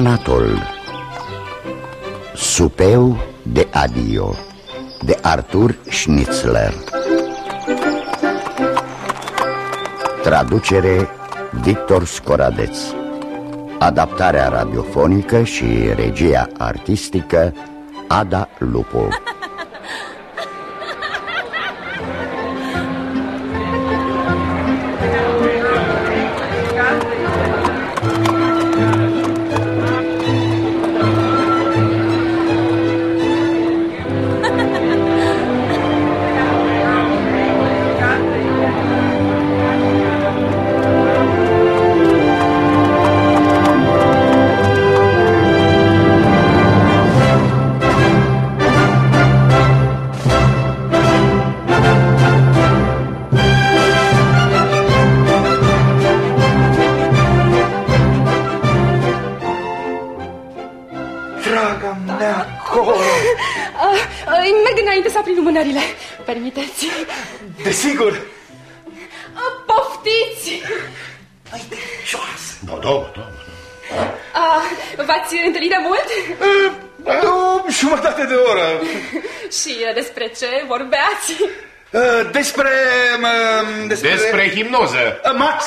Anatol Supeu de adio de Artur Schnitzler. Traducere Victor Scoradeț. Adaptarea radiofonică și regia artistică Ada Lupo despre, uh, despre... Despre hipnoză. Uh, Max.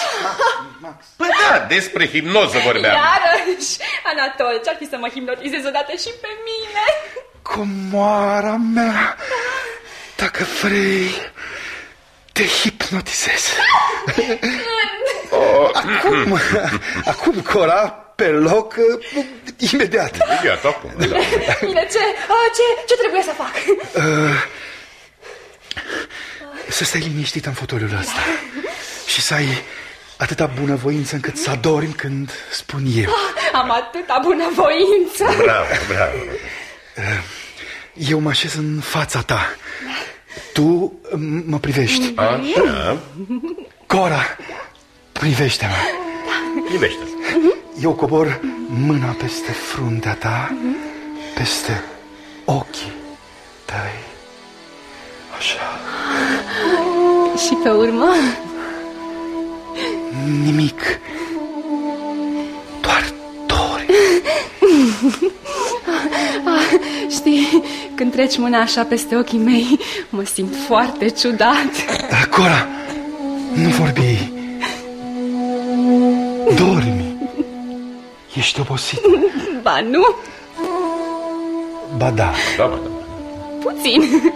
Max. Păi da, despre hipnoză vorbeam. Iarăși, Anatol, ce-ar fi să mă hipnotizez odată și pe mine? Comoara mea, dacă vrei, te hipnotizez. oh. Acum, acum, Cora, pe loc, imediat. Imediat, acum. Da. Bine, ce, ce, ce trebuie să fac? Uh, să stai liniștit în fotoliul ăsta Și să ai atâta bunăvoință încât să adormi când spun eu. Ah, Am atâta bunăvoință. Bravo, bravo. Eu mă așez în fața ta. Tu mă privești. Așa Cora, privește-mă. Privește Eu cobor mâna peste fruntea ta Peste ochii tăi Așa. Și pe urmă? Nimic. Doar dori Știi, când treci mâna așa peste ochii mei Mă simt foarte ciudat. Cora, nu vorbi. Dormi. Ești obosit. Ba nu. Ba da. Da, ba da. Puțin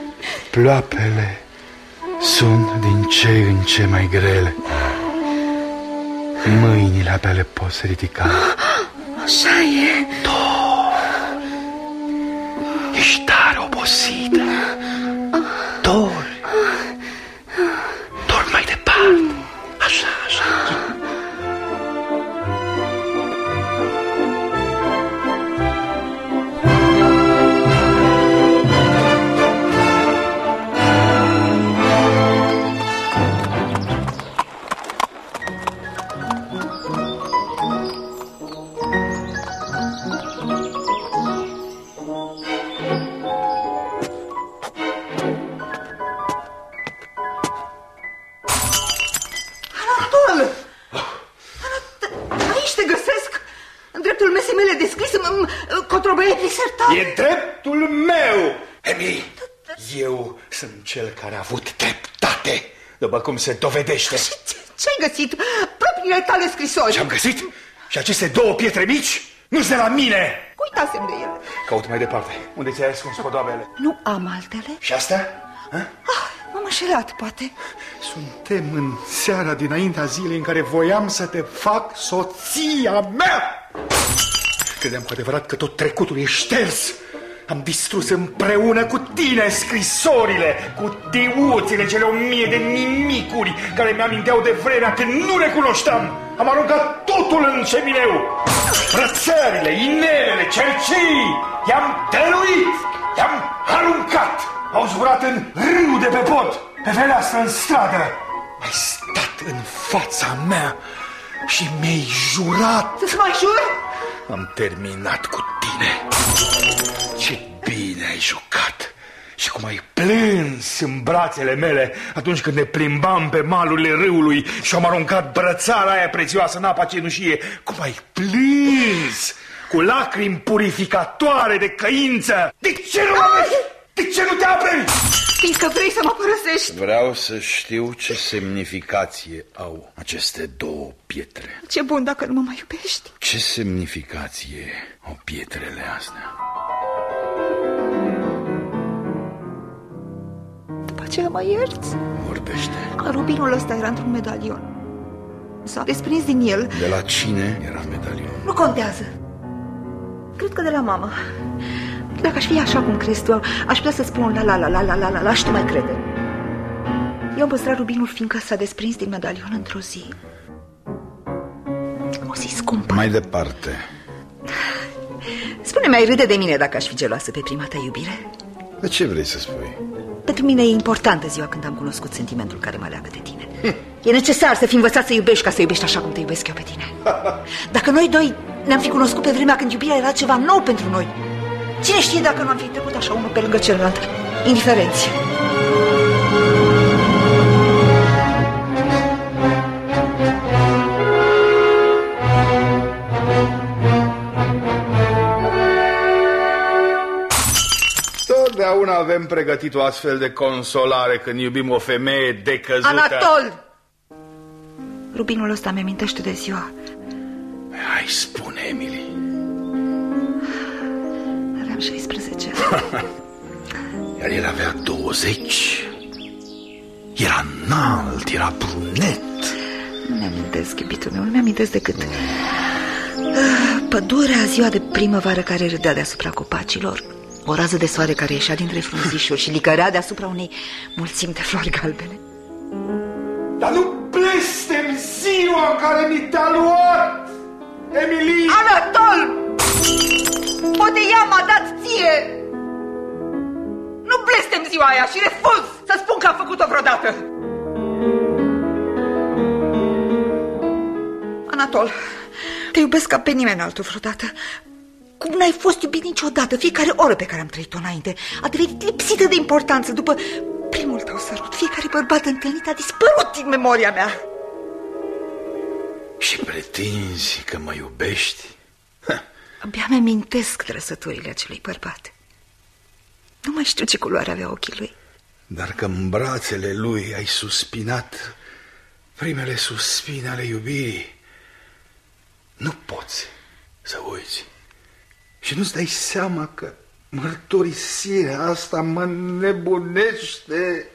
Ploapele sunt din ce în ce mai grele. Mâinile abia le poți ridica. Așa e. Dor cum se dovedește. Ce-ai găsit? Propriile tale scrisori. Ce-am găsit? Și aceste două pietre mici nu sunt de la mine. Uitasem de ele. Caut mai departe. Unde ți-ai ascuns podoabele? Nu am altele. Și astea? Ah, m-am înșelat, poate. Suntem în seara dinaintea zilei în care voiam să te fac soția mea. Credeam cu adevărat că tot trecutul e șters. Am distrus împreună cu tine scrisorile, cu diuțile, cele o mie de nimicuri care mi-aminteau de vremea când nu ne cunoșteam. Am aruncat totul în cemineu. Rățările, inelele, cercei, i-am dăruit, i-am aruncat. Au zburat în râu de pe pod, pe fereastră în stradă. Ai stat în fața mea și mi-ai jurat... Să mai jur? Am terminat cu tine. Ce bine ai jucat. Și cum ai plâns în brațele mele atunci când ne plimbam pe malurile râului și am aruncat brățara aia prețioasă în apa cenușie. Cum ai plâns. cu lacrimi purificatoare de căință. De ce nu mă De ce nu te aperi? Fiindcă vrei să mă părăsești. Vreau să știu ce semnificație au aceste două pietre. Ce bun dacă nu mă mai iubești. Ce semnificație au pietrele astea? După aceea mă ierți? Vorbește. Rubinul ăsta era într-un medalion. S-a desprins din el. De la cine era medalion? Nu contează. Cred că de la mama. Dacă aș fi așa cum crezi tu, aș putea să spun la la la la la la la la și tu mai crede. Eu am păstrat rubinul fiindcă s-a desprins din medalion într-o zi. O zi scumpă. Mai departe. Spune-mi, ai râde de mine dacă aș fi geloasă pe prima ta iubire? De ce vrei să spui? Pentru mine e importantă ziua când am cunoscut sentimentul care mă leagă de tine. E necesar să fi învățat să iubești ca să iubești așa cum te iubesc eu pe tine. Dacă noi doi ne-am fi cunoscut pe vremea când iubirea era ceva nou pentru noi, cine știe dacă nu am fi trecut așa unul pe lângă celălalt, indiferenți. Totdeauna avem pregătit o astfel de consolare când iubim o femeie decăzută. Anatol! Rubinul ăsta mi amintește de ziua. Hai, spune, Emily. Iar el avea 20. Era înalt, era brunet. Nu mi-amintesc, iubitul meu, nu mi-amintesc decât ah, Pădurea, ziua de primăvară care râdea deasupra copacilor O rază de soare care ieșea dintre frunzișuri și licărea deasupra unei mulțimi de flori galbene Dar nu blestem ziua în care mi te-a luat, Emily! Anatol! Poate ea m-a dat ție! Nu blestem ziua aia și refuz să spun că am făcut-o vreodată! Anatol, te iubesc ca pe nimeni altul vreodată. Cum n-ai fost iubit niciodată, fiecare oră pe care am trăit-o înainte a devenit lipsită de importanță după primul tău sărut. Fiecare bărbat întâlnit a dispărut din memoria mea. Și pretinzi că mă iubești? Abia mi-amintesc trăsăturile acelui bărbat. Nu mai știu ce culoare avea ochii lui. Dar că în brațele lui ai suspinat primele suspine ale iubirii, nu poți să uiți. Și nu-ți dai seama că mărturisirea asta mă nebunește.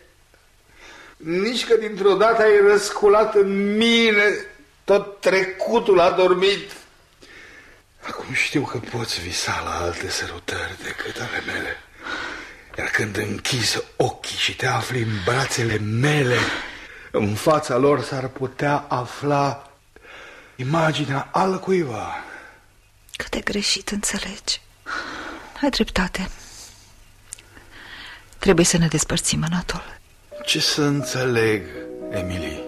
Nici că dintr-o dată ai răsculat în mine tot trecutul a dormit. Acum știu că poți visa la alte sărutări decât ale mele. Iar când închizi ochii și te afli în brațele mele, în fața lor s-ar putea afla imaginea altcuiva. Cât de greșit înțelegi. Ai dreptate. Trebuie să ne despărțim, Anatol. Ce să înțeleg, Emily?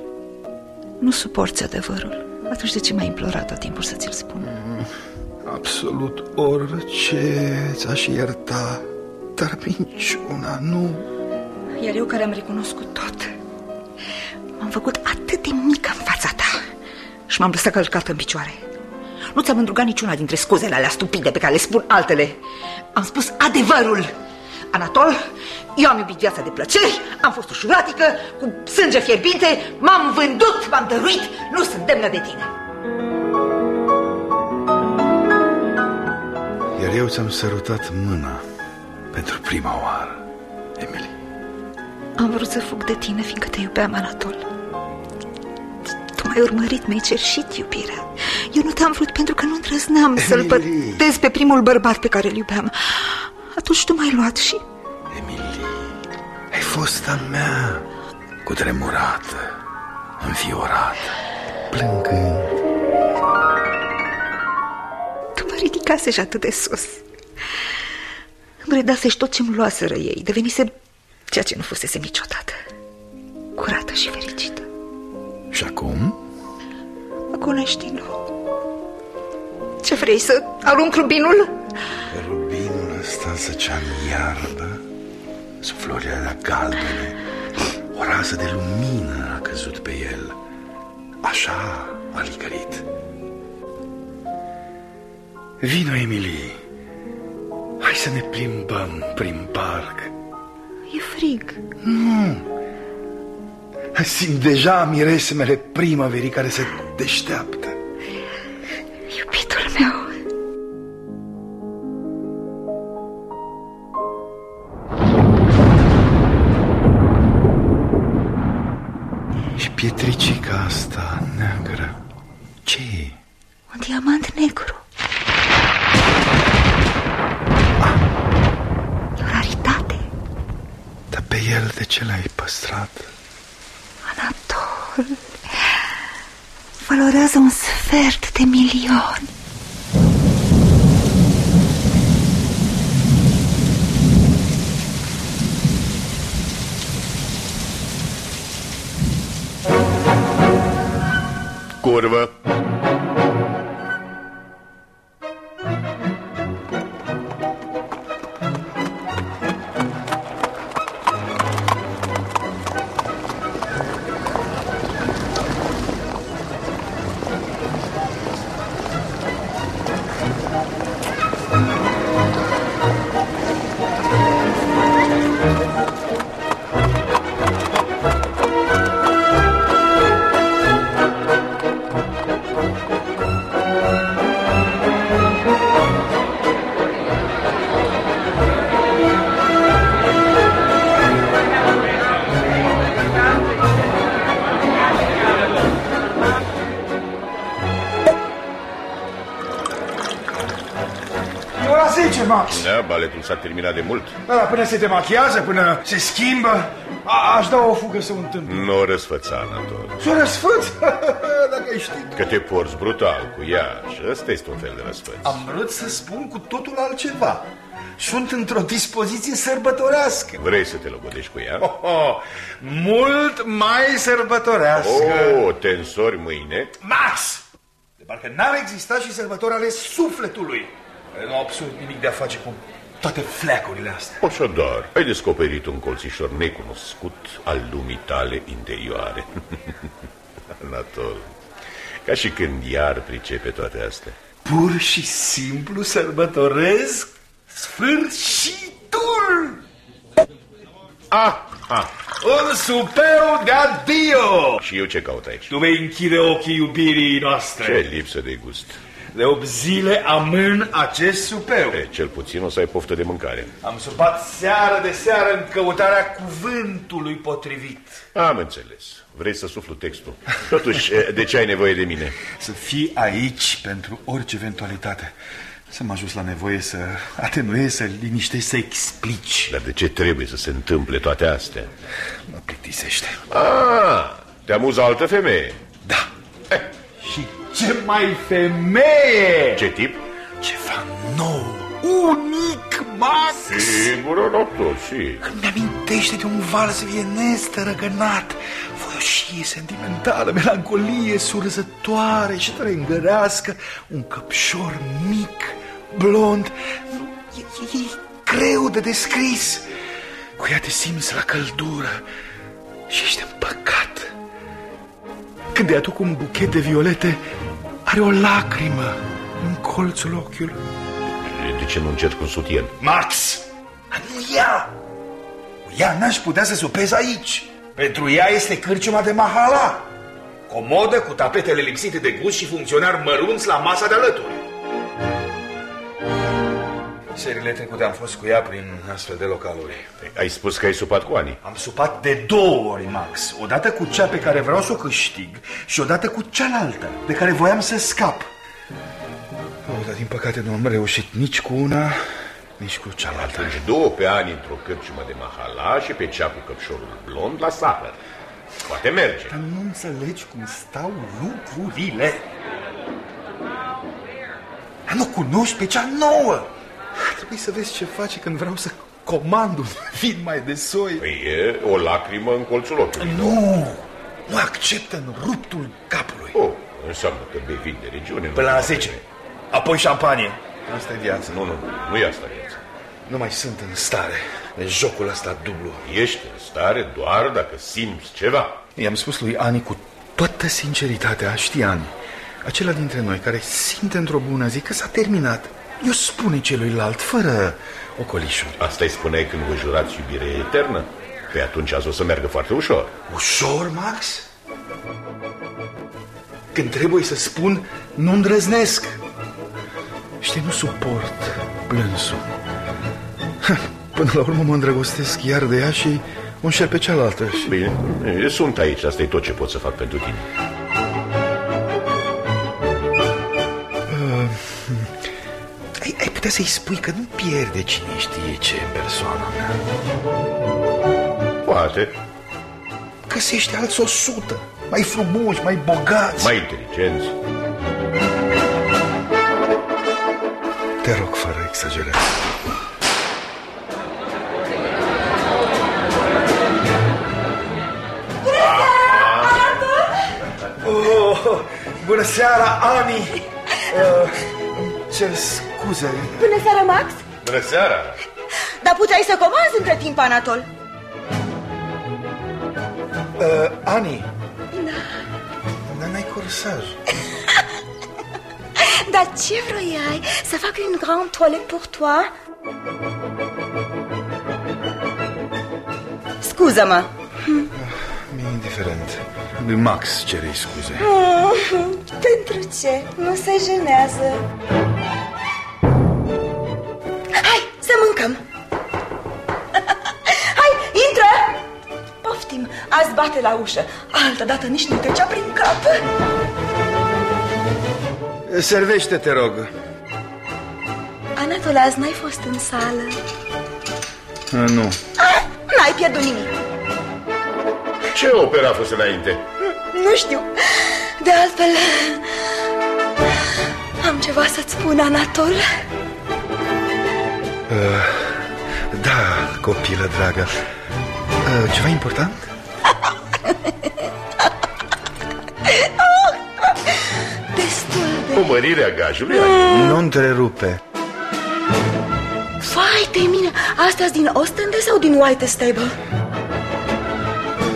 Nu suporți adevărul. Atunci de ce m-ai implorat tot timpul să ți-l spun? Absolut orice ți-aș ierta, dar minciuna nu. Iar eu care am recunoscut tot M-am făcut atât de mică în fața ta Și m-am lăsat călcată în picioare. Nu ți-am îndrugat niciuna dintre scuzele alea stupide pe care le spun altele. Am spus adevărul. Anatol, eu am iubit viața de plăceri Am fost ușuratică, cu sânge fierbinte M-am vândut, m-am dăruit Nu sunt demnă de tine. Iar eu ți-am sărutat mâna pentru prima oară, Emily. Am vrut să fug de tine, fiindcă te iubeam, Anatol Tu m-ai urmărit, mi-ai cerșit iubirea Eu nu te-am vrut pentru că nu îndrăzneam să-l Emily. pătez pe primul bărbat pe care îl iubeam Atunci tu m-ai luat și Emily, ai fost a mea, cu tremurată, înfiorată, plângând. tu mă ridicasești atât de sus Îmi redasești tot ce-mi luaseră ei Devenise ceea ce nu fusese niciodată Curată și fericită Și acum? Mă cunoști din nou Ce vrei, să arunc rubinul? Rubinul ăsta zăcea în iarbă, sub florile alea galbene. O rază de lumină a căzut pe el. Așa a licărit. Vino, Emilie. Hai să ne plimbăm prin parc. E frig. Simt deja miresmele primăverii care se deșteaptă. Iubitul meu. Și pietricica asta neagră, ce e? Un diamant negru. E o raritate. Dar pe el de ce l-ai păstrat? Anatol. Valorează un sfert de milion. Curvă. S-a terminat de mult. Da, până se demachiază, până se schimbă, a, aș da o fugă să o întâmplă. Nu o răsfăța, Anatol. Să o răsfăț, dacă ai ști. Că te porți brutal cu ea și ăsta este un fel de răsfăț. Am vrut să spun cu totul altceva. Sunt într-o dispoziție sărbătorească. Vrei să te logodești cu ea? Oh, oh, mult mai sărbătorească. Oh, te însori mâine? Max! De parcă n-ar exista și sărbători ale sufletului. care Nu au absolut nimic de a face cu toate fleacurile astea. Așadar, ai descoperit un colțișor necunoscut al lumii tale interioare. Anatol, ca și când iar pricepe toate astea. Pur și simplu sărbătoresc sfârșitul! Ah, ah, Un supeu de adio! și eu ce caut aici? Tu vei închide ochii iubirii noastre. Ce lipsă de gust. De 8 zile amân acest supeu. E, cel puțin o să ai poftă de mâncare. Am supat seară de seară în căutarea cuvântului potrivit. Am înțeles. Vrei să suflu textul. Totuși, e, de ce ai nevoie de mine? Să fii aici pentru orice eventualitate. Să mă ajut la nevoie să atenuezi, să liniștești, să explici. Dar de ce trebuie să se întâmple toate astea? Mă plictisește. Ah, te amuză altă femeie. Da. Eh, și ce mai femeie! Ce tip? Ceva nou, unic, Max! Sigur, doctor, și... Îmi amintește de un vals vienez tărăgănat, voioșie sentimentală, melancolie surzătoare și trăngărească, un căpșor mic, blond, e, e, e greu de descris. Cu ea te simți la căldură și ești împăcat. Când îi aduc un buchet de violete, are o lacrimă în colțul ochiului. De ce nu încerci un sutien? Max! Nu ea! Cu ea n-aș putea să supez aici. Pentru ea este cârciuma de mahala. Comodă cu tapetele lipsite de gust și funcționari mărunți la masa de alături. Serile trecute am fost cu ea prin astfel de localuri. Ai spus că ai supat cu Ani. Am supat de două ori, Max. Odată cu cea pe care vreau să o câștig și odată cu cealaltă, de care voiam să scap. Oh, dar din păcate nu am reușit nici cu una, nici cu cealaltă. Atunci două pe Ani într-o cârciumă de mahala și pe cea cu căpșorul blond la sahăr. Poate merge. Dar nu înțelegi cum stau lucrurile. Dar nu cunoști pe cea nouă. Trebuie să vezi ce face când vreau să comand un vin mai de soi. Păi e o lacrimă în colțul ochiului. Nu, nu acceptă în ruptul capului. Oh, înseamnă că bei vin de regiune. nu Până la numai 10. de- Apoi șampanie. Asta e viața. Nu, nu, nu, nu e asta viața. Nu mai sunt în stare de jocul ăsta dublu. Ești în stare doar dacă simți ceva. I-am spus lui Ani cu toată sinceritatea, știi, Ani, acela dintre noi care simte într-o bună zi că s-a terminat, eu spune celuilalt, fără ocolișuri. Asta îi spuneai când vă jurați iubire eternă? Pe atunci azi o să meargă foarte ușor. Ușor, Max? Când trebuie să spun, nu îndrăznesc. Știi, nu suport plânsul. Până la urmă mă îndrăgostesc iar de ea și o înșel pe cealaltă. Bine, eu sunt aici, asta e tot ce pot să fac pentru tine. Putea să-i spui că nu pierde cine știe ce în persoana mea. Poate, Găsește alți o sută, mai frumoși, mai bogați. mai inteligenți. Te rog, fără exagerare. Oh, bună seara, Ani! Uh, îmi cer scuze. Bună seara, Max! Bună seara! Dar puteai să comanzi între timp, Anatol. Uh, Ani! Dar n-ai corsaj. Dar ce vroiai? Să fac un grand toilet pour toi? Scuză-mă. Mi-e indiferent. Lui Max cerei scuze. Mm, pentru ce? Nu se jenează. Poftim, azi bate la ușă. Altă dată nici nu trecea prin cap. Servește, te rog. Anatol, azi n-ai fost în sală. Uh, nu. Ah, n-ai pierdut nimic. Ce opera a fost înainte? Nu știu. De altfel, am ceva să-ți spun, Anatol. Da, copilă dragă. Uh, ceva important? Destul de... O mărire a gajului? Nu întrerupe. Vai de mine, astea din Ostende sau din White Stable?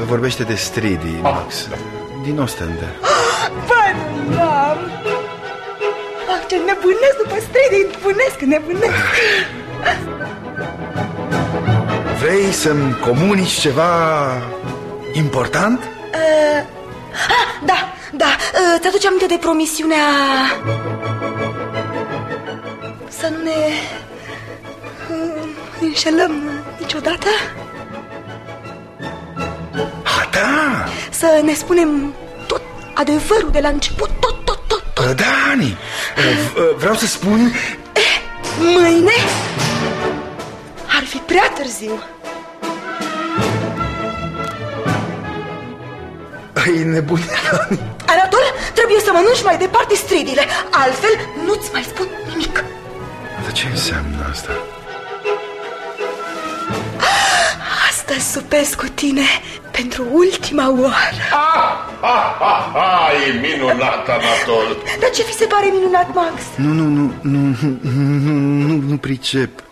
Vorbește de Stridi, Max. Din Ostende. Vai, n-am. Ah, ce nebunesc după străini, nebunesc, nebunesc. Vrei să-mi comunici ceva important? Uh, ah, da, da, uh, ți-aduce aminte de promisiunea... Să nu ne uh, înșelăm niciodată? Ah, da! Să ne spunem tot adevărul de la început, tot, tot, tot, tot. Uh, Da, Ani. Uh, v- uh, Vreau să spun... Mâine ar fi prea târziu. Ai nebunit, Ani. Anatol, trebuie să mănânci mai departe stridile, altfel nu-ți mai spun nimic. Dar ce înseamnă asta? Astăzi supesc cu tine pentru ultima oară. Ah, ah, ah, ah, e minunat, Anatol. Dar ce fi se pare minunat, Max? Nu, nu, nu, nu, nu, nu, nu pricep.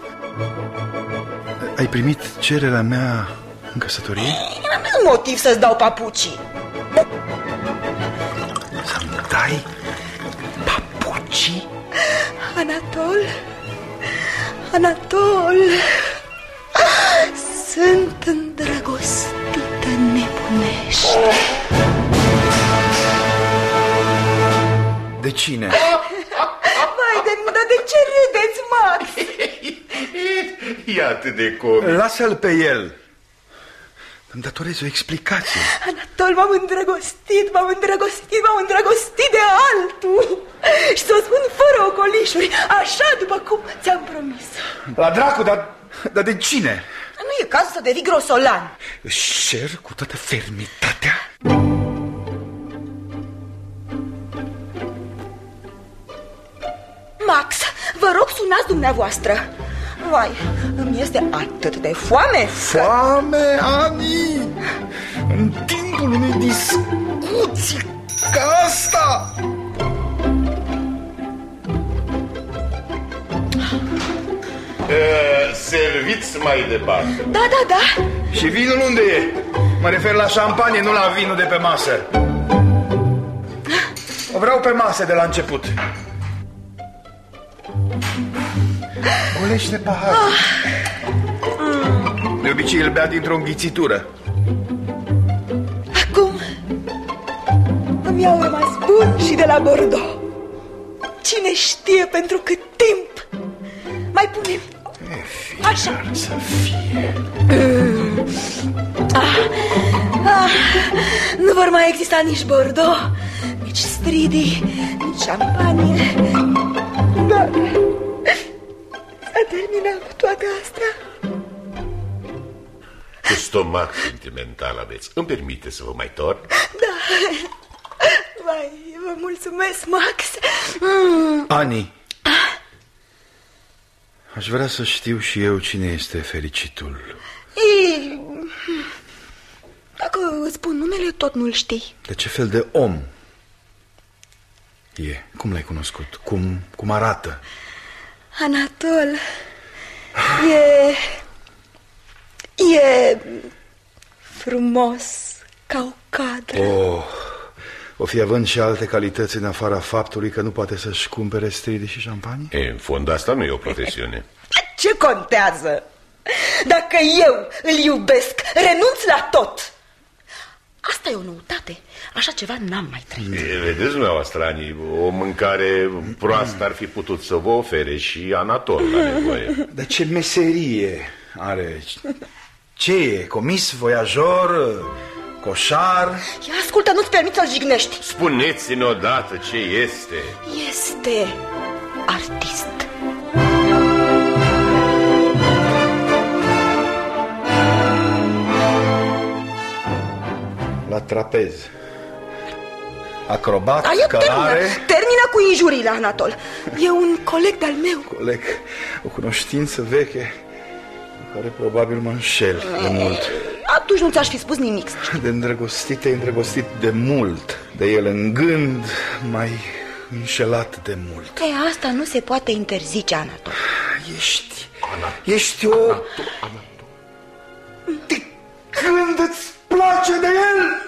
Ai primit cererea mea în căsătorie? Nu motiv să-ți dau papucii. Anatol, Anatol, sunt îndrăgostită nebunește. De cine? Vai de mine, dar de ce râdeți, Max? E atât de comic. Lasă-l pe el. Îmi datorez o explicație. Anatol, m-am îndrăgostit, m-am îndrăgostit, m-am îndrăgostit de altul. Și să o spun fără ocolișuri, așa după cum ți-am promis. La dracu, dar, dar de cine? Nu e cazul să devii grosolan. Își cer cu toată fermitatea Max, vă rog, sunați dumneavoastră. Vai, îmi este atât de foame. Foame, Ani! În timpul unei discuții ca asta! Uh, serviți mai departe. Da, da, da. Și vinul unde e? Mă refer la șampanie, nu la vinul de pe masă. O vreau pe masă de la început. Golește pahar. De obicei îl bea dintr-o înghițitură. Acum îmi iau rămas bun și de la Bordeaux. Cine știe pentru cât timp? Mai punem. Așa. Să fie. Ah, nu vor mai exista nici Bordeaux, nici Stridi, nici șampanie. Dar s-a terminat cu toate astea. Cu stomac sentimental aveți. Îmi permite să vă mai torn? Da. Vai, vă mulțumesc, Max. Mm. Ani. Aș vrea să știu și eu cine este fericitul. Ei, dacă îți spun numele, tot nu-l știi. De ce fel de om e? Cum l-ai cunoscut? Cum, cum arată? Anatol e... e frumos ca o cadră. Oh, o fi având și alte calități în afara faptului că nu poate să-și cumpere stridi și șampanie? E, în fond, asta nu e o profesiune. Ce contează? Dacă eu îl iubesc, renunț la tot. Asta e o noutate. Așa ceva n-am mai trăit. E, vedeți, dumneavoastră, Ani, o mâncare proastă ar fi putut să vă ofere și Anatol la nevoie. Dar ce meserie are? Ce e? Comis, voiajor, coșar? Ia ascultă, nu-ți permit să-l jignești. Spuneți-ne odată ce este. Este artist. La trapez. Acrobat, Ai eu călare... termină, termină cu injurile, Anatol. E un coleg de-al meu. Coleg, o cunoștință veche cu care probabil mă înșel de mult. Atunci nu ți-aș fi spus nimic. să știi. De îndrăgostit e îndrăgostit de mult De el în gând mai înșelat de mult E, asta nu se poate interzice, Anatol. Ești, ești o... De când îți place de el?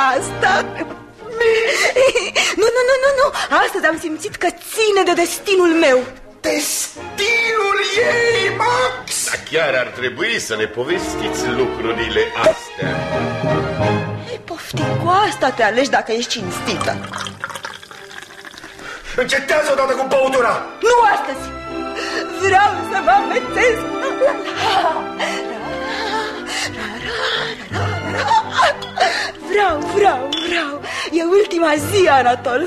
Din seara asta... Nu, nu, nu, nu, nu. Astăzi am simțit că ține de destinul meu. Destinul ei, Max! Dar chiar ar trebui să ne povestiți lucrurile astea. Ei, poftim, cu asta te alegi dacă ești cinstită. Încetează odată cu băutura! Nu astăzi! Vreau să mă amețez! Vreau, vreau, vreau! E ultima zi, Anatol!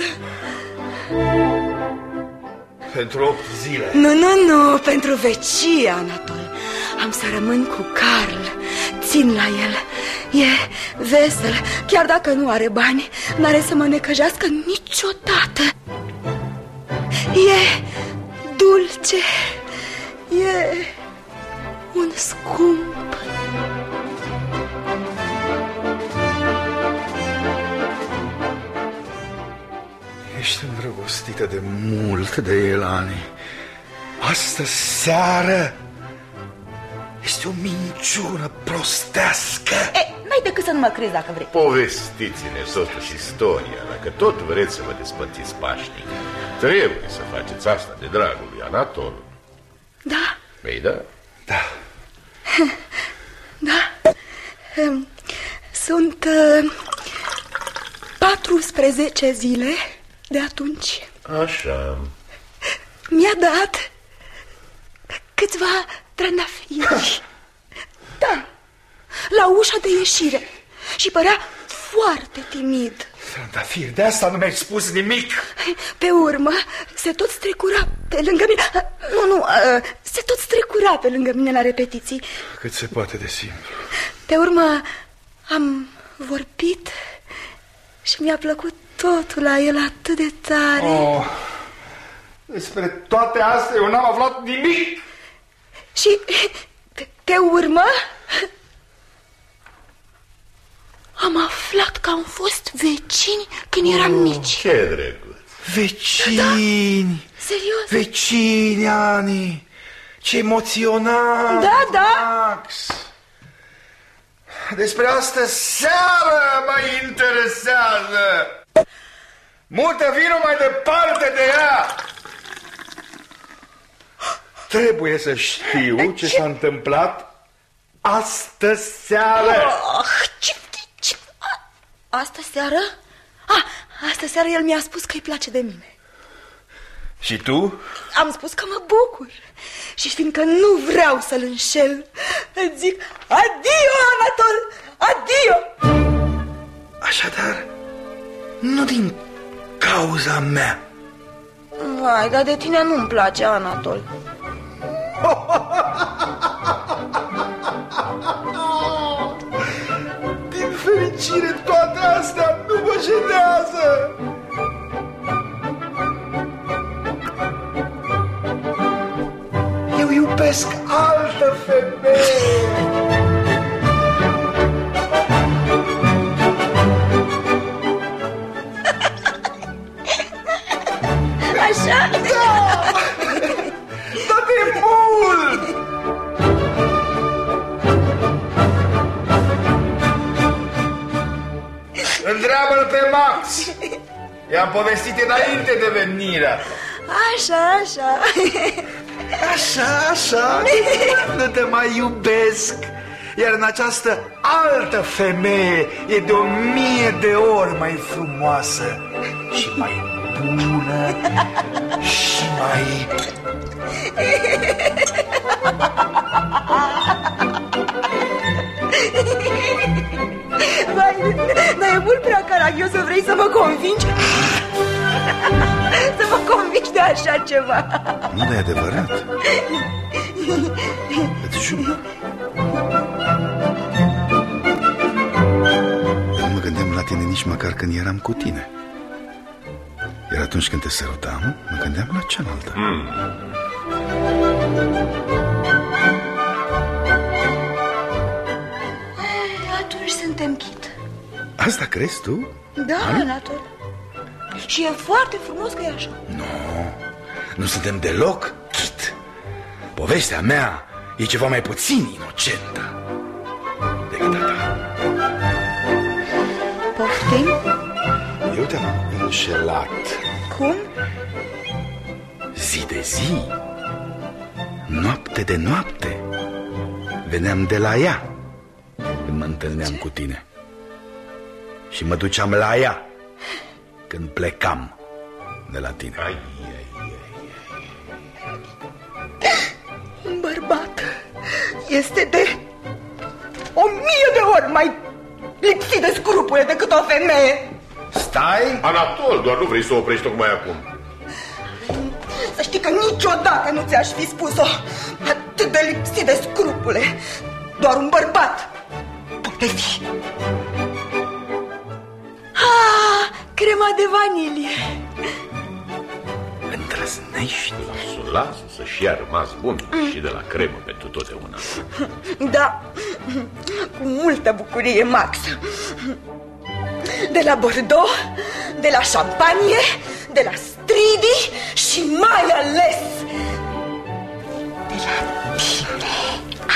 Pentru opt zile. Nu, nu, nu, pentru vecie, Anatol. Am să rămân cu Carl. Țin la el. E vesel, chiar dacă nu are bani N-are să mă necăjească niciodată. E dulce. E un scump Ești îndrăgostită de mult de el, Ani Astă seară este o minciună prostească E, n-ai decât să nu mă crezi dacă vrei Povestiți-ne totuși istoria, dacă tot vreți să vă despărțiți pașnic. Trebuie să faceți asta de dragul lui Anatol. Da, Ei, da? Da, da Em, Sunt uh, 14 zile de atunci Așa. Mi-a dat câțiva trandafiri. Da, la ușa de ieșire. Și părea foarte timid. Trandafir, de asta nu mi-ai spus nimic Pe urmă, se tot strecura pe lângă mine. Nu, nu, ă, se tot strecura pe lângă mine la repetiții. Cât se poate de simplu Pe urmă, am vorbit și mi-a plăcut totul la el atât de tare. oh, Despre toate astea eu n-am aflat nimic Și pe, pe urmă am aflat că am fost vecini când eram mici. Ce drăguț. Vecini Serios? Vecini, Ani Ce emoționant Da, da. Max Despre asta seară mă interesează. Multă vină mai departe de ea. Trebuie să știu ce s-a întâmplat astă seară. Oh, ce, ce, a, asta seară? Ah, asta seară el mi-a spus că îi place de mine. Și tu? Am spus că mă bucur. Și fiindcă nu vreau să-l înșel, îți zic adio, Anatol, adio! Așadar, nu din cauza mea. Vai, dar de tine nu-mi place, Anatol. Din fericire, toate astea nu mă jenează. Eu iubesc altă femeie. Așa? Dar de mult! Întreabă-l pe Max. I-am povestit înainte de venirea. Așa, așa. Așa, așa, nu te mai iubesc. Iar în această altă femeie e de o mie de ori mai frumoasă și mai bună și mai... Vai, dar e mult prea caragios să vrei să mă convingi Să mă convingi de așa ceva Nu, dar e adevărat. Îți jur. Nu mă gândeam la tine nici măcar când eram cu tine. Iar atunci când te sărutam, mă gândeam la cealaltă. Atunci suntem chit Asta crezi tu? Da, Anatol Și e foarte frumos că e așa Nu, nu suntem deloc chit. Povestea mea e ceva mai puțin inocentă decât a ta. Poftim? Eu te-am înșelat Cum? zi de zi, noapte de noapte. Veneam de la ea când mă întâlneam cu tine. Și mă duceam la ea când plecam de la tine. Ai, ai, ai. Un bărbat este de o mie de ori mai lipsit de scrupule decât o femeie Stai? Anatol, doar nu vrei să o oprești tocmai acum. Să știi că niciodată nu ți-aș fi spus-o Atât de lipsit de scrupule Doar un bărbat Poate fi Ah, crema de vanilie Îndrăznești? Lasă, lasă să-și ia rămas bun și de la cremă pentru totdeauna. Da, cu multă bucurie, Max De la Bordeaux, de la șampanie, de la stridi și mai ales de la tine,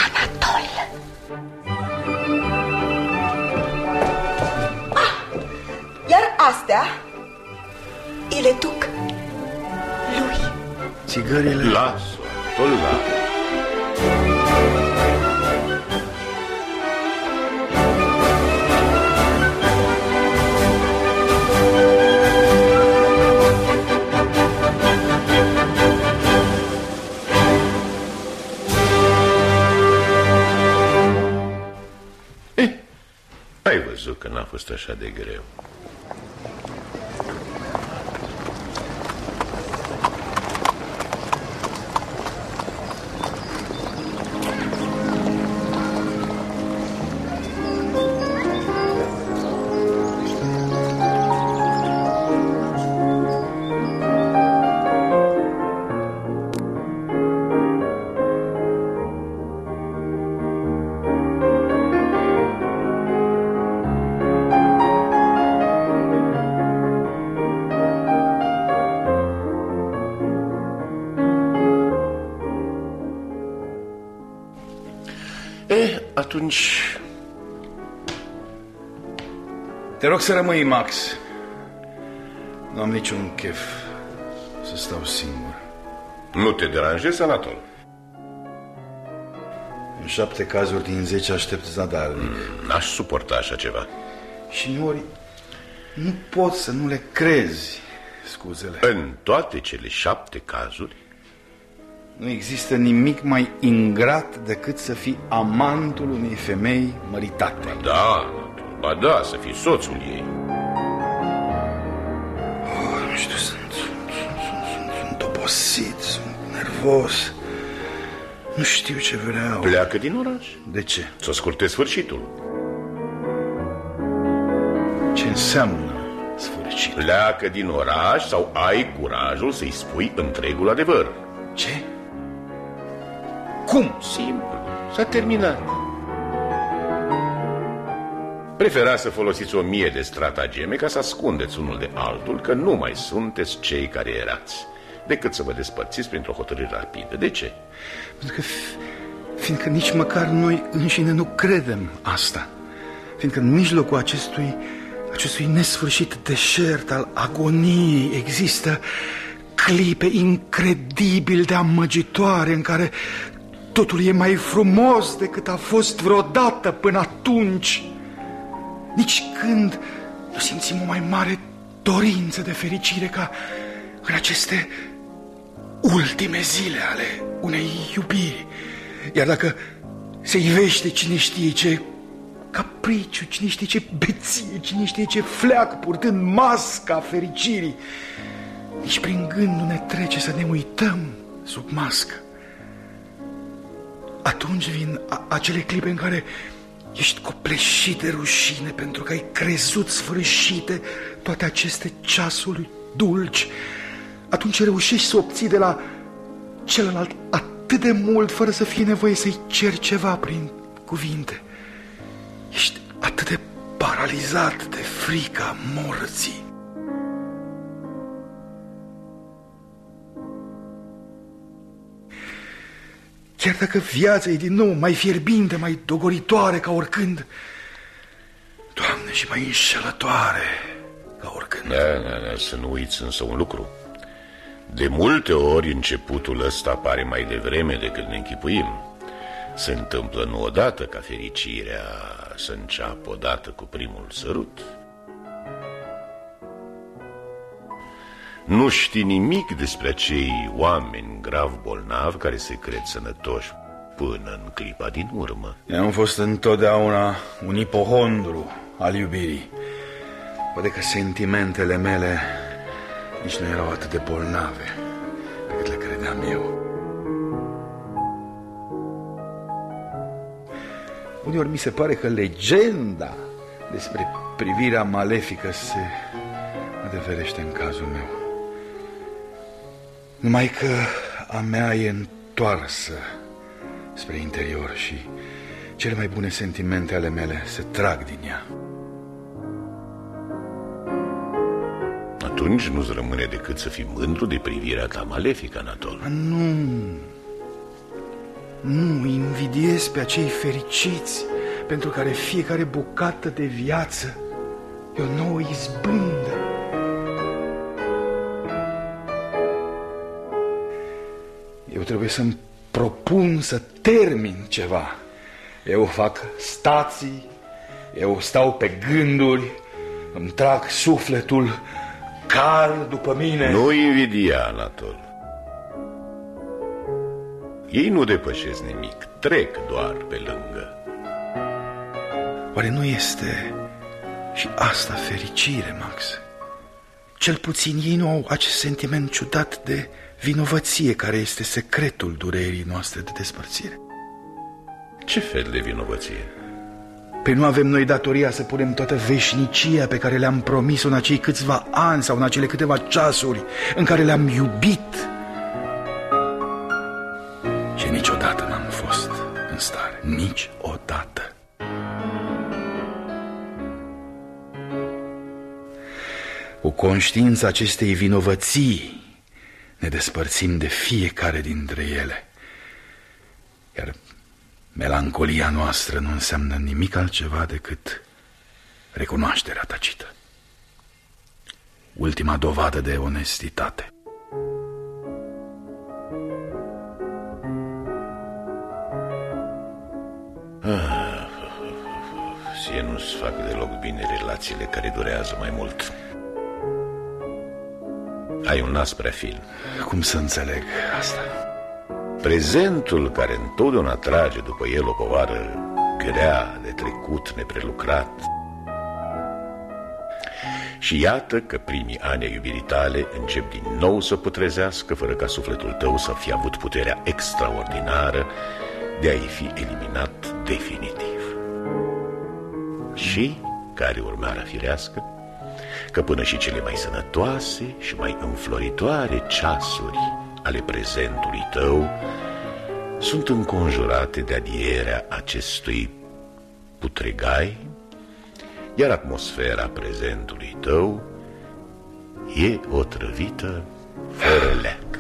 Anatol ah, Iar astea îi le duc lui Țigările? Lasă, tot lasă. Ai văzut că n-a fost așa de greu. Eh, atunci Te rog să rămâi, Max. Nu am niciun chef să stau singur. Nu te deranjezi, Anatol? În șapte cazuri din zece aștept zadarnic. Mm, n-aș suporta așa ceva. Și nu ori nu poți să nu le crezi, scuzele. În toate cele șapte cazuri? Nu există nimic mai ingrat decât să fii amantul unei femei măritate. Ba da, ba da, să fii soțul ei. Oh, nu știu, sunt, sunt, sunt, sunt, sunt obosit, sunt nervos. Nu știu ce vreau. Pleacă din oraș. De ce? Să scurte sfârșitul. Ce înseamnă sfârșit? Pleacă din oraș sau ai curajul să-i spui întregul adevăr. Ce? Cum? Simplu. S-a terminat. Prefera să folosiți o mie de stratageme ca să ascundeți unul de altul că nu mai sunteți cei care erați, decât să vă despărțiți printr-o hotărâre rapidă. De ce? Pentru că, fiindcă nici măcar noi înșine nu credem asta. Fiindcă în mijlocul acestui, acestui nesfârșit deșert al agoniei există clipe incredibil de amăgitoare în care totul e mai frumos decât a fost vreodată până atunci. Nici când nu simțim o mai mare dorință de fericire ca în aceste ultime zile ale unei iubiri. Iar dacă se ivește cine știe ce capriciu, cine știe ce beție, cine știe ce fleac purtând masca fericirii, nici prin gând nu ne trece să ne uităm sub mască. Atunci vin acele clipe în care ești copleșit de rușine pentru că ai crezut sfârșite toate aceste ceasuri dulci. Atunci reușești să obții de la celălalt atât de mult fără să fie nevoie să-i ceri ceva prin cuvinte. Ești atât de paralizat de frica morții. Chiar dacă viața e din nou mai fierbinte, mai dogoritoare ca oricând, Doamne, și mai înșelătoare ca oricând. Da, da, da, să nu uiți însă un lucru. De multe ori începutul ăsta apare mai devreme decât ne închipuim. Se întâmplă nu odată ca fericirea să înceapă odată cu primul sărut. Nu știi nimic despre acei oameni grav bolnavi care se cred sănătoși până în clipa din urmă. Eu am fost întotdeauna un ipohondru al iubirii. Poate că sentimentele mele nici nu erau atât de bolnave pe cât le credeam eu. Uneori mi se pare că legenda despre privirea malefică se adeverește în cazul meu. Numai că a mea e întoarsă spre interior și cele mai bune sentimente ale mele se trag din ea. Atunci nu-ți rămâne decât să fii mândru de privirea ta malefică, Anatol. Nu, nu, invidiez pe acei fericiți pentru care fiecare bucată de viață e o nouă izbândă. Eu trebuie să-mi propun să termin ceva. Eu fac stații, eu stau pe gânduri, îmi trag sufletul, car după mine. Nu invidia, Anatol. Ei nu depășesc nimic, trec doar pe lângă. Oare nu este și asta fericire, Max? Cel puțin ei nu au acest sentiment ciudat de vinovăție care este secretul durerii noastre de despărțire. Ce fel de vinovăție? Păi nu avem noi datoria să punem toată veșnicia pe care le-am promis în acei câțiva ani sau în acele câteva ceasuri în care le-am iubit. Și niciodată n-am fost în stare, niciodată. Cu conștiința acestei vinovății ne despărțim de fiecare dintre ele. Iar melancolia noastră nu înseamnă nimic altceva decât recunoașterea tacită. Ultima dovadă de onestitate. Ah, sie nu-ți fac deloc bine relațiile care durează mai mult. Ai un nas prea fin. Cum să înțeleg asta? Prezentul care întotdeauna trage după el o povară grea de trecut neprelucrat. Și iată că primii ani ai iubirii tale încep din nou să putrezească fără ca sufletul tău să fie avut puterea extraordinară de a-i fi eliminat definitiv. Și, care urmarea firească, că până și cele mai sănătoase și mai înfloritoare ceasuri ale prezentului tău sunt înconjurate de adierea acestui putregai, iar atmosfera prezentului tău e otrăvită fără leac.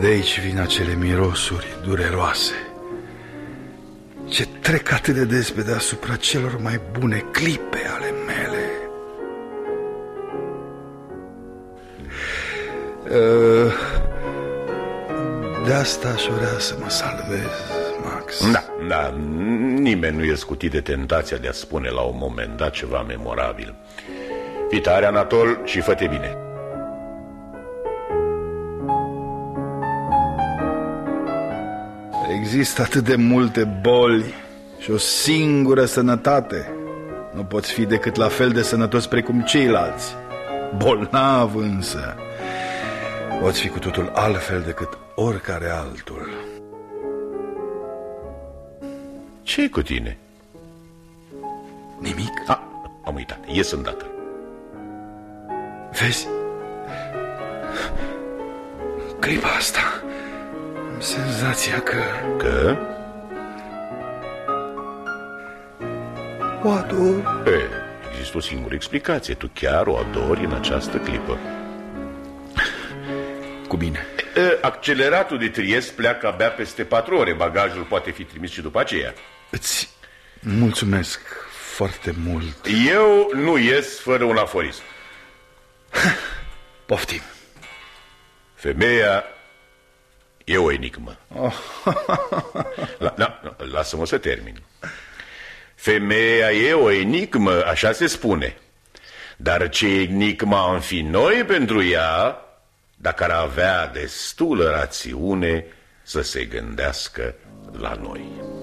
De aici vin acele mirosuri dureroase ce trec atât de des pe deasupra celor mai bune clipe ale mele. De asta aș vrea să mă salvez, Max. Da, da, nimeni nu e scutit de tentația de a spune la un moment dat ceva memorabil. Fii tare, Anatol, și fă-te bine. Există atât de multe boli și o singură sănătate. Nu poți fi decât la fel de sănătos precum ceilalți. Bolnav însă. Poți fi cu totul altfel decât oricare altul. ce cu tine? Nimic? A, am uitat, ies îndată. Vezi? Clipa asta am senzația că Că? o ador E, există o singură explicație. Tu chiar o adori în această clipă. Cu bine. E, acceleratul de Triest pleacă abia peste patru ore. Bagajul poate fi trimis și după aceea. Îți mulțumesc foarte mult. Eu nu ies fără un aforism. Poftim. Femeia e o enigmă. La, la, lasă-mă să termin. Femeia e o enigmă, așa se spune. Dar ce enigma am fi noi pentru ea, dacă ar avea destulă rațiune să se gândească la noi.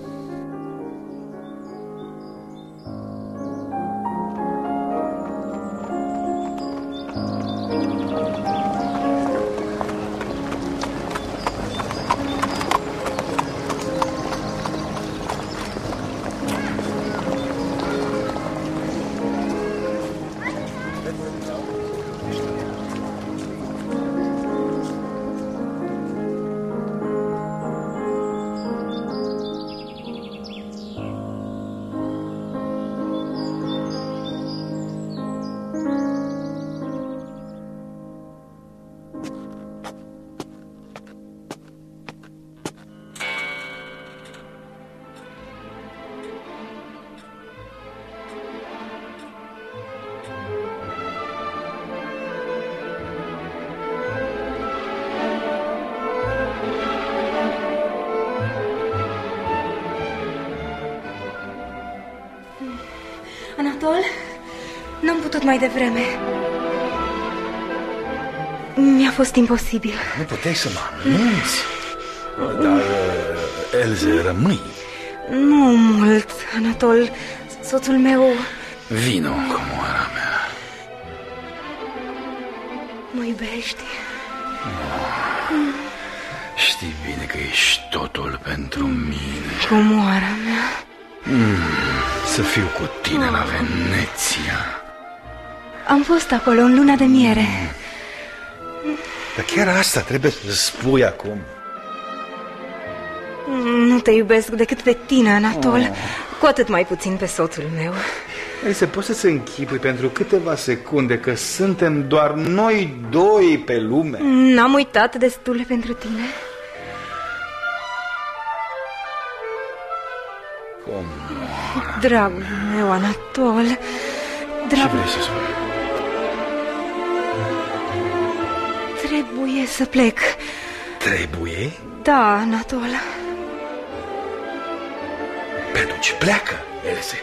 Fost imposibil. Nu puteai să mă anunți. Dar, uh, Elze, rămâi. Nu mult, Anatol. Soțul meu Vino, comoara mea. mă iubește. Știi bine că ești totul pentru mine. Comoara mea. Să fiu cu tine la Veneția. Am fost acolo în luna de miere. Dar chiar asta trebuie să spui acum. Nu te iubesc decât pe tine, Anatol. Cu atât mai puțin pe soțul meu. Ei, se poate să închipui pentru câteva secunde că suntem doar noi doi pe lume. N-am uitat destule pentru tine. Comoara. Dragul meu, Anatol. Ce Dragul, vrei să spui? Trebuie să plec. Trebuie? Da, Anatol. Pe atunci pleacă, Else.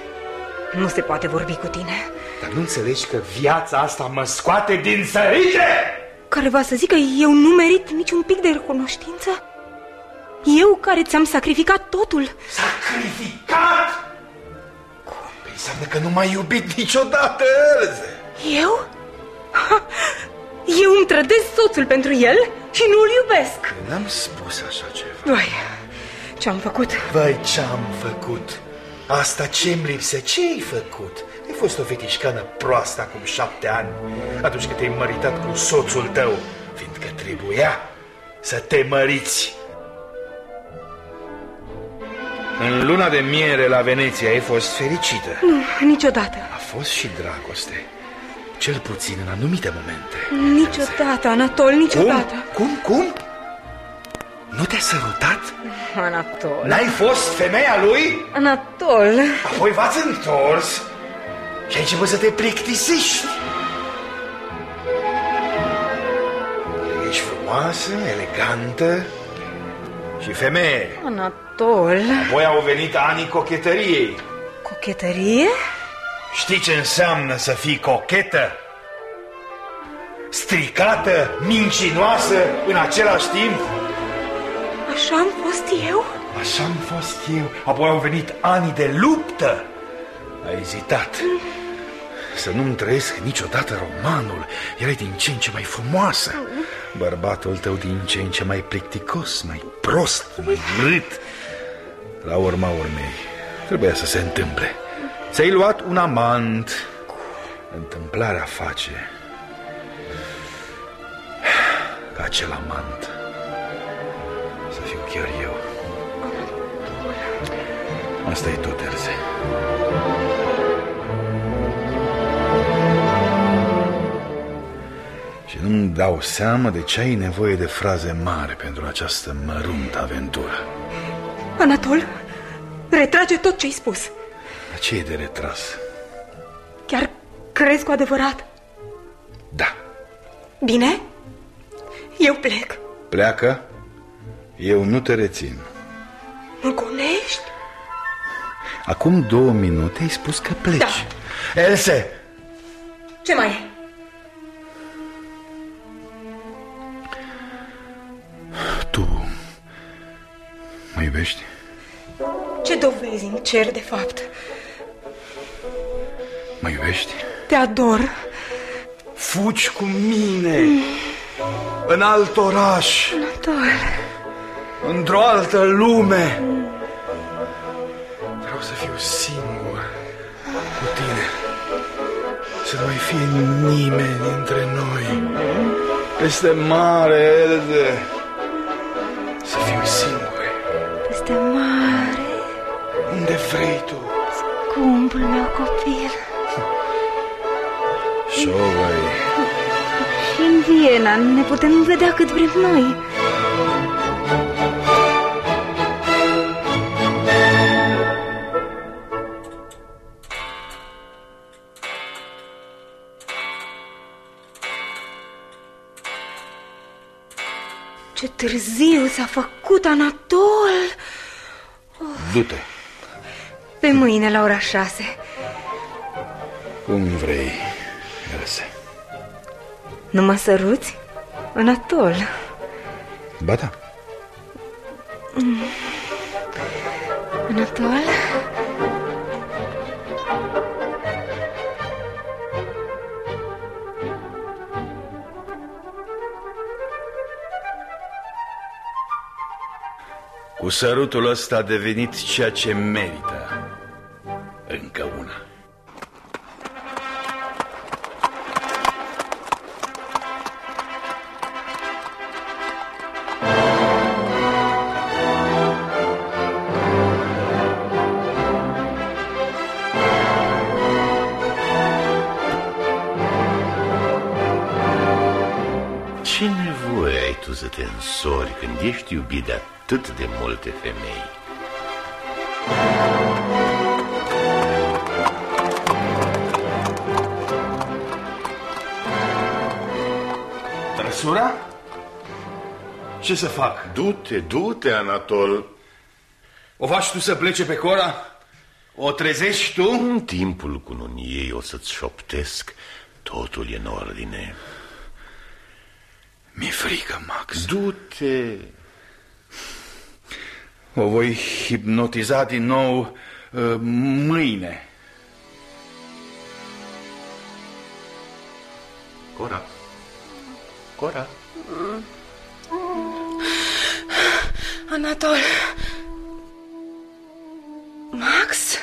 Nu se poate vorbi cu tine. Dar nu înțelegi că viața asta mă scoate din sărite? Care va să zică eu nu merit niciun pic de recunoștință? Eu care ți-am sacrificat totul. Sacrificat? Păi înseamnă că nu m-ai iubit niciodată, Else. Eu? Ha, eu îmi trădez soțul pentru el și nu-l iubesc. N-am spus așa ceva. Vai, ce-am făcut? Vai, ce-am făcut? Asta ce-mi lipse? Ce-ai făcut? Ai fost o fetișcană proastă acum șapte ani, atunci când te-ai măritat cu soțul tău, fiindcă trebuia să te măriți. În luna de miere la Veneția ai fost fericită. Nu, niciodată. A fost și dragoste, cel puțin în anumite momente. Niciodată, Anatol, Cum? niciodată. Cum? Cum? Nu te-a sărutat? Anatol. N-ai fost femeia lui? Anatol. Apoi v-ați întors și ai început să te plictisiști. Ești frumoasă, elegantă și femeie. Anatol. Apoi au venit anii cochetăriei. Cochetărie? Știi ce înseamnă să fii cochetă? Stricată, mincinoasă în același timp? Așa am fost eu? Așa am fost eu. Apoi au venit ani de luptă. Ai ezitat. Să nu-mi trăiesc niciodată romanul. Erai din ce în ce mai frumoasă. Bărbatul tău din ce în ce mai plicticos, mai prost, mai rât. La urma urmei, trebuia să se întâmple. Ți-ai luat un amant. Întâmplarea face ca acel amant să fiu chiar eu. Asta e tot, Erze. Și nu-mi dau seama de ce ai nevoie de fraze mari pentru această măruntă aventură. Anatol, retrage tot ce ai spus. Dar ce e de retras? Chiar crezi cu adevărat? Da, Bine? Eu plec. pleacă. Eu nu te rețin. Mă gonești? Acum două minute ai spus că pleci. Da. Else, Ce mai e? tu mă iubești? Ce dovezi îmi cer, de fapt? Mă iubești? Te ador. Fugi cu mine în alt oraș, Anatol, într-o altă lume. Vreau să fiu singur cu tine. Să nu mai fie nimeni între noi. Peste mare, Elde. Să fiu singur. peste mare, Unde vrei tu? scumpul meu copil. Șovăi. Și în Viena ne putem vedea cât vrem noi. Ce târziu s-a făcut, Anatol! Du-te, Pe mâine la ora șase. cum vrei, Else. Nu mă săruți? Anatol, Ba da. Anatol? Cu sărutul ăsta a devenit ceea ce merită. Ce să fac? Du-te, du-te, Anatol. O faci tu să plece pe Cora? O trezești tu? În timpul cununiei o să-ți șoptesc. Totul e în ordine. Mi-e frică, Max. Du-te. O voi hipnotiza din nou uh, mâine. Cora. Cora. Anatol. Max?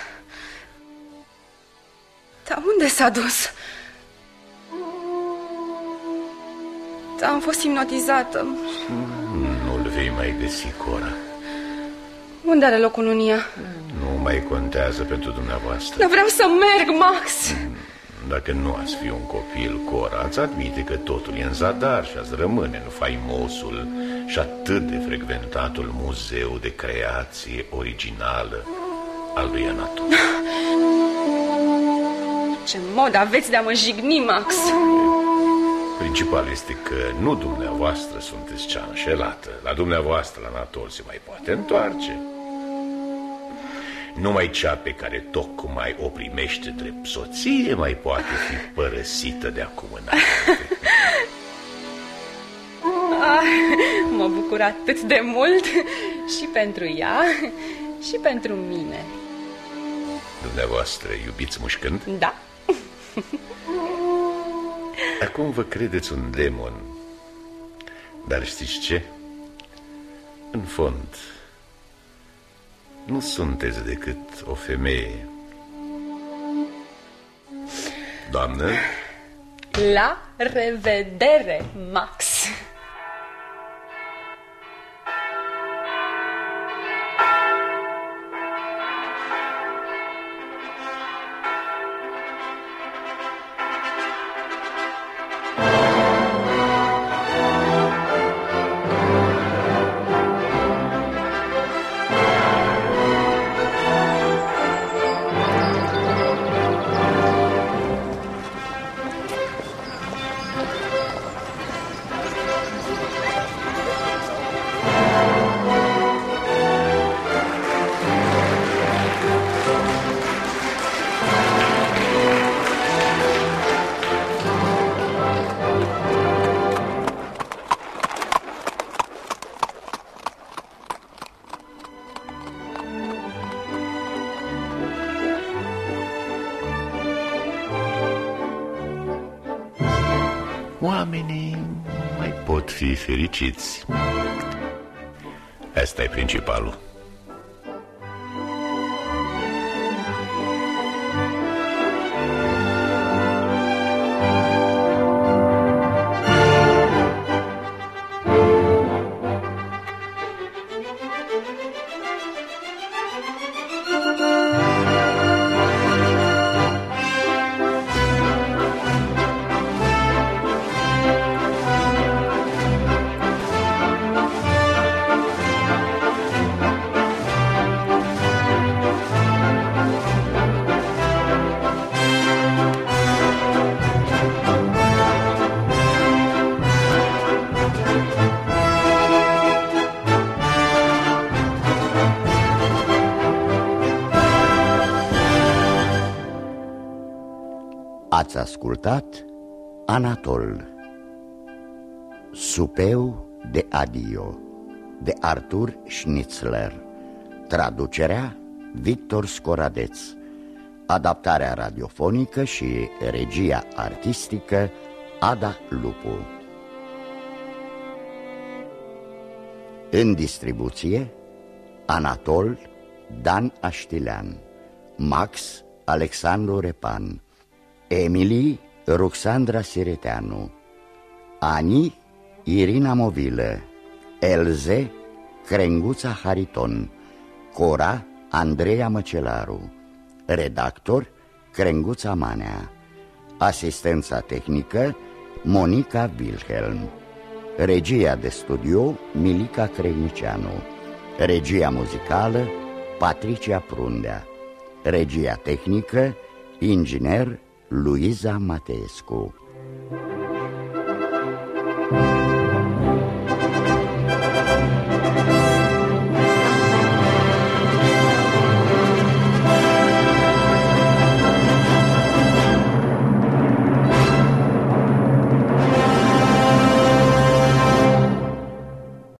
Dar unde s-a dus? Da, am fost hipnotizată. Nu-l vei mai găsi, Cora. Unde are loc ununia? Nu mai contează pentru dumneavoastră. Dar vreau să merg, Max! Dacă nu ați fi un copil, Cora, ați admite că totul e în zadar și ați rămâne în faimosul și atât de frecventatul muzeu de creație originală al lui Anatol. Ce mod aveți de a mă jigni, Max! Principal este că nu dumneavoastră sunteți cea înșelată. La dumneavoastră, la Anatol, se mai poate întoarce. Numai cea pe care tocmai o primește drept soție mai poate fi părăsită de acum înainte. Ah, mă bucur atât de mult și pentru ea și pentru mine. Dumneavoastră iubiți mușcând? Da. Acum vă credeți un demon. Dar știți ce? În fond, nu sunteți decât o femeie. Doamnă? La revedere, Max! Oamenii mai pot fi fericiți. Asta e principalul. Ați ascultat Anatol Supeu de adio de Artur Schnitzler. Traducerea Victor Scoradeț. Adaptarea radiofonică și regia artistică Ada Lupu. În distribuție Anatol Dan Aștilean Max Alexandru Repan Emily Ruxandra Sireteanu Ani Irina Movilă Elze Crenguța Hariton Cora Andreea Măcelaru Redactor Crenguța Manea Asistența tehnică Monica Wilhelm Regia de studio Milica Creinicianu Regia muzicală Patricia Prundea Regia tehnică Inginer Luiza Mateescu.